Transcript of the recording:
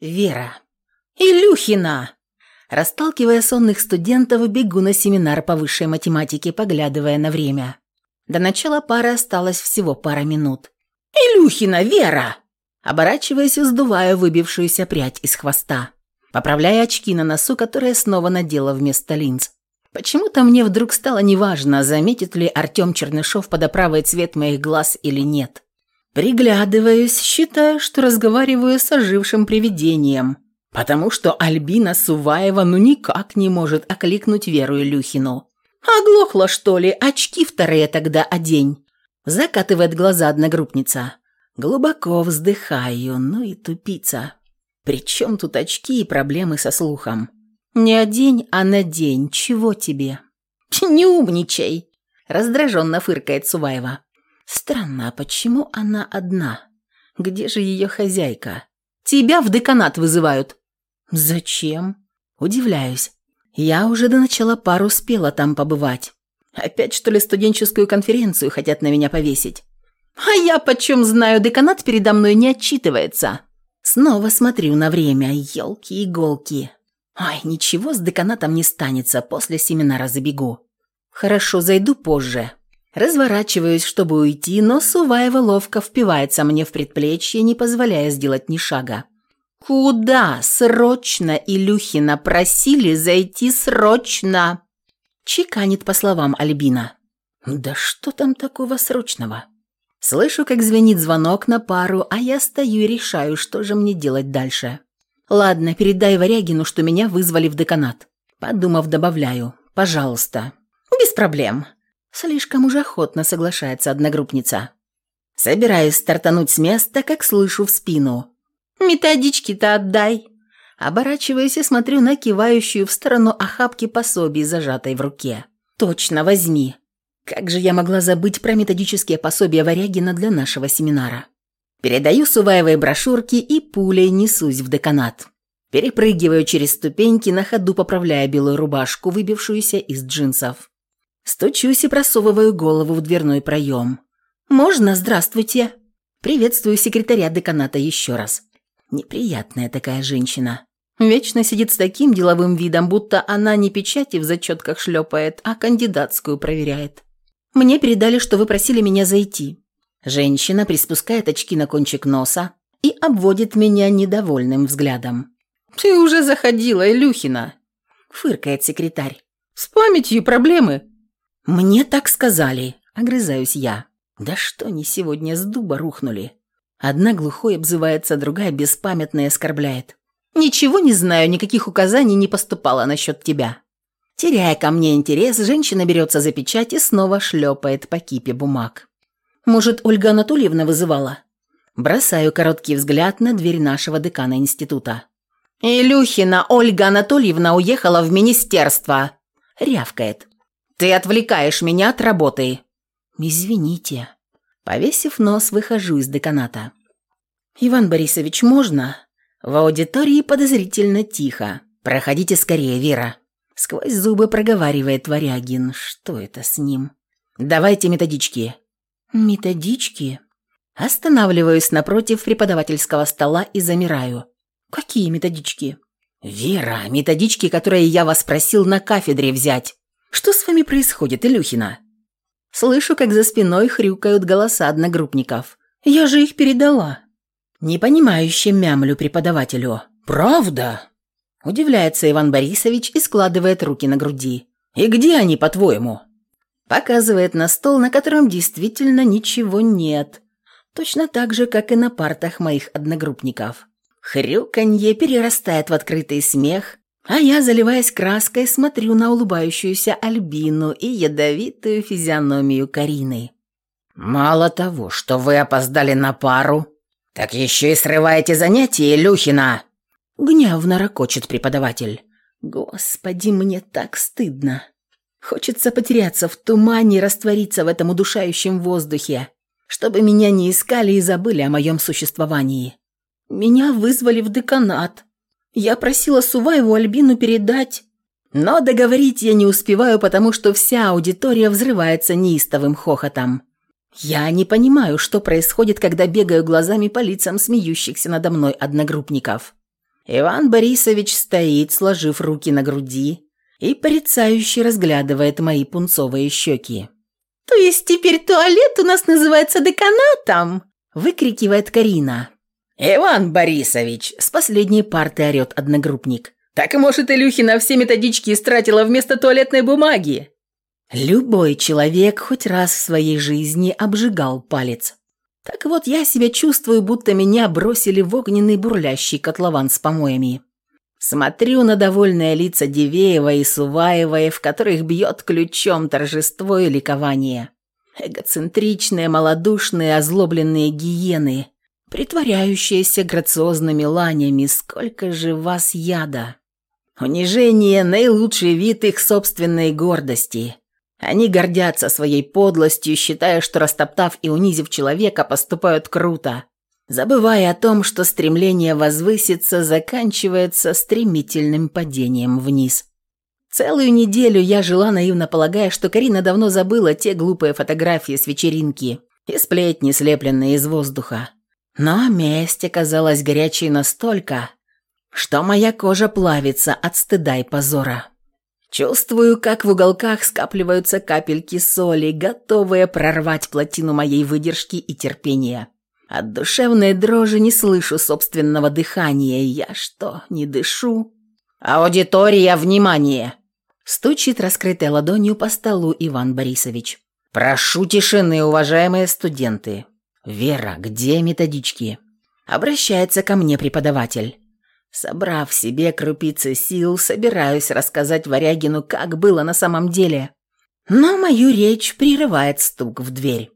Вера. «Илюхина!» Расталкивая сонных студентов, бегу на семинар по высшей математике, поглядывая на время. До начала пары осталось всего пара минут. «Илюхина, Вера!» Оборачиваясь, вздуваю выбившуюся прядь из хвоста. Поправляя очки на носу, которые снова надела вместо линз. Почему-то мне вдруг стало неважно, заметит ли Артем Чернышов под оправой цвет моих глаз или нет. Приглядываюсь, считаю, что разговариваю с ожившим привидением, потому что Альбина Суваева ну никак не может окликнуть Веру Илюхину. «Оглохла, что ли? Очки вторые тогда одень!» Закатывает глаза одногруппница. Глубоко вздыхаю, ну и тупица. Причем тут очки и проблемы со слухом? Не одень, а надень. Чего тебе? Не умничай, раздраженно фыркает Суваева. Странно, а почему она одна? Где же ее хозяйка? Тебя в деканат вызывают. Зачем? Удивляюсь. Я уже до начала пар успела там побывать. Опять, что ли, студенческую конференцию хотят на меня повесить? А я почем знаю, деканат передо мной не отчитывается. Снова смотрю на время, елки-иголки. Ай, ничего с деканатом не станется, после семинара забегу. Хорошо, зайду позже. Разворачиваюсь, чтобы уйти, но Суваева ловко впивается мне в предплечье, не позволяя сделать ни шага. «Куда? Срочно, Илюхина, просили зайти срочно!» Чеканит по словам Альбина. «Да что там такого срочного?» Слышу, как звенит звонок на пару, а я стою и решаю, что же мне делать дальше. «Ладно, передай Варягину, что меня вызвали в деканат». Подумав, добавляю. «Пожалуйста». «Без проблем». Слишком уж охотно соглашается одногруппница. Собираюсь стартануть с места, как слышу в спину. «Методички-то отдай». Оборачиваюсь и смотрю на кивающую в сторону охапки пособий, зажатой в руке. «Точно, возьми». Как же я могла забыть про методические пособия Варягина для нашего семинара? Передаю Суваевой брошюрки и пулей несусь в деканат. Перепрыгиваю через ступеньки, на ходу поправляя белую рубашку, выбившуюся из джинсов. Стучусь и просовываю голову в дверной проем. «Можно? Здравствуйте!» Приветствую секретаря деканата еще раз. Неприятная такая женщина. Вечно сидит с таким деловым видом, будто она не печати в зачетках шлепает, а кандидатскую проверяет. «Мне передали, что вы просили меня зайти. Женщина приспускает очки на кончик носа и обводит меня недовольным взглядом. «Ты уже заходила, Илюхина!» – фыркает секретарь. «С памятью проблемы!» «Мне так сказали!» – огрызаюсь я. «Да что они сегодня с дуба рухнули?» Одна глухой обзывается, другая беспамятная оскорбляет. «Ничего не знаю, никаких указаний не поступало насчет тебя». Теряя ко мне интерес, женщина берется за печать и снова шлепает по кипе бумаг. Может, Ольга Анатольевна вызывала? Бросаю короткий взгляд на дверь нашего декана института. «Илюхина Ольга Анатольевна уехала в министерство!» Рявкает. «Ты отвлекаешь меня от работы!» «Извините». Повесив нос, выхожу из деканата. «Иван Борисович, можно?» В аудитории подозрительно тихо. «Проходите скорее, Вера». Сквозь зубы проговаривает Варягин. Что это с ним? «Давайте методички». «Методички?» Останавливаюсь напротив преподавательского стола и замираю. «Какие методички?» «Вера, методички, которые я вас просил на кафедре взять. Что с вами происходит, Илюхина?» Слышу, как за спиной хрюкают голоса одногруппников. «Я же их передала». Непонимающе мямлю преподавателю. «Правда?» Удивляется Иван Борисович и складывает руки на груди. «И где они, по-твоему?» Показывает на стол, на котором действительно ничего нет. Точно так же, как и на партах моих одногруппников. Хрюканье перерастает в открытый смех, а я, заливаясь краской, смотрю на улыбающуюся Альбину и ядовитую физиономию Карины. «Мало того, что вы опоздали на пару, так еще и срываете занятия, Илюхина!» Гневно ракочет преподаватель. «Господи, мне так стыдно!» Хочется потеряться в тумане и раствориться в этом удушающем воздухе, чтобы меня не искали и забыли о моем существовании. Меня вызвали в деканат. Я просила Суваеву Альбину передать, но договорить я не успеваю, потому что вся аудитория взрывается неистовым хохотом. Я не понимаю, что происходит, когда бегаю глазами по лицам смеющихся надо мной одногруппников. Иван Борисович стоит, сложив руки на груди, и порицающе разглядывает мои пунцовые щеки. «То есть теперь туалет у нас называется деканатом?» выкрикивает Карина. «Иван Борисович!» С последней парты орет одногруппник. «Так, может, Илюхина все методички истратила вместо туалетной бумаги?» Любой человек хоть раз в своей жизни обжигал палец. Так вот, я себя чувствую, будто меня бросили в огненный бурлящий котлован с помоями. Смотрю на довольные лица Дивеева и Суваевой, в которых бьет ключом торжество и ликование. Эгоцентричные, малодушные, озлобленные гиены, притворяющиеся грациозными ланями, сколько же вас яда. Унижение – наилучший вид их собственной гордости. Они гордятся своей подлостью, считая, что растоптав и унизив человека, поступают круто, забывая о том, что стремление возвыситься заканчивается стремительным падением вниз. Целую неделю я жила наивно полагая, что Карина давно забыла те глупые фотографии с вечеринки и сплетни, слепленные из воздуха. Но месть оказалась горячей настолько, что моя кожа плавится от стыда и позора. Чувствую, как в уголках скапливаются капельки соли, готовые прорвать плотину моей выдержки и терпения. От душевной дрожи не слышу собственного дыхания. Я что, не дышу? «Аудитория, внимание!» Стучит раскрытой ладонью по столу Иван Борисович. «Прошу тишины, уважаемые студенты. Вера, где методички?» Обращается ко мне преподаватель. Собрав себе крупицы сил, собираюсь рассказать Варягину, как было на самом деле. Но мою речь прерывает стук в дверь.